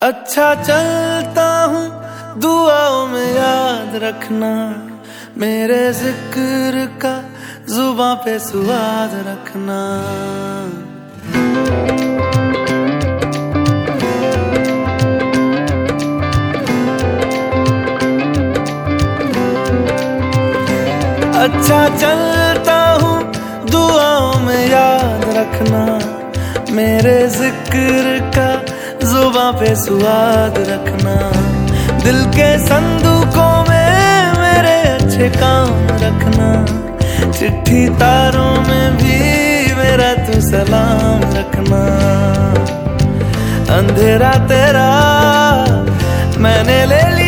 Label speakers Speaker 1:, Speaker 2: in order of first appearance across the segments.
Speaker 1: अच्छा चलता हूँ, दुआओं में याद रखना। मेरे ज़िक्र का जुबा पे स्वाद रखना। अच्छा चलता हूँ, दुआओं में याद रखना। मेरे ज़िक्र का जुबा पे स्वाद रखना। दिल के संदूकों में मेरे अच्छे काम रखना। चिट्ठी तारों में भी मेरा तू सलाम रखना। अंधेरा तेरा, मैंने ले लिया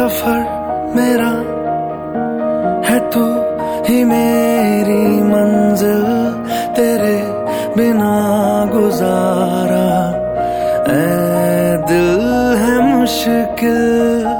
Speaker 1: सफ़र मेरा है तू ही मेरी मंजिल तेरे बिना गुजारा। ए दिल है मुश्किल।